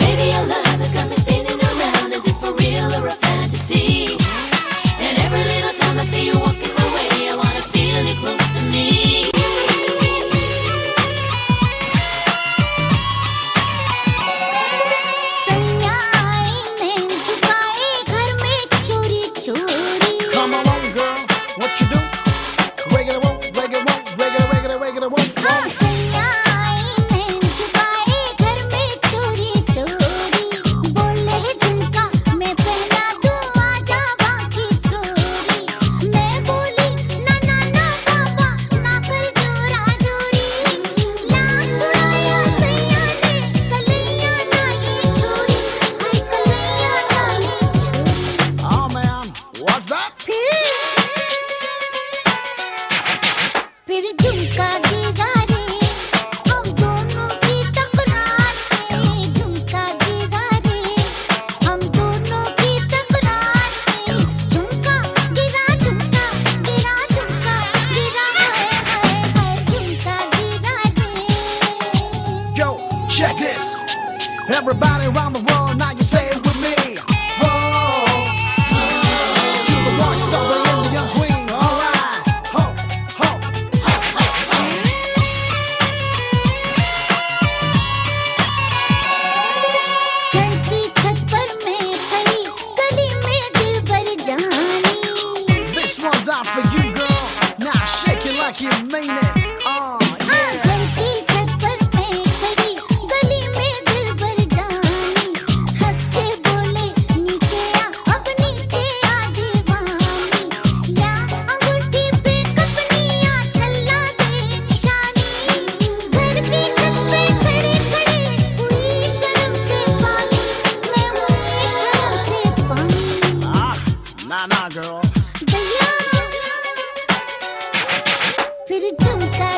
Baby, your love has got me spinning around. Is it for real or a fantasy? And every little time I see you. Everybody around the world, now you say it with me. Whoa. To the the Queen. Alright. Ho, ho, ho, This one's out for you, girl. Now shake it like you mean it. Nah, nah, girl. भैया फिर झुमका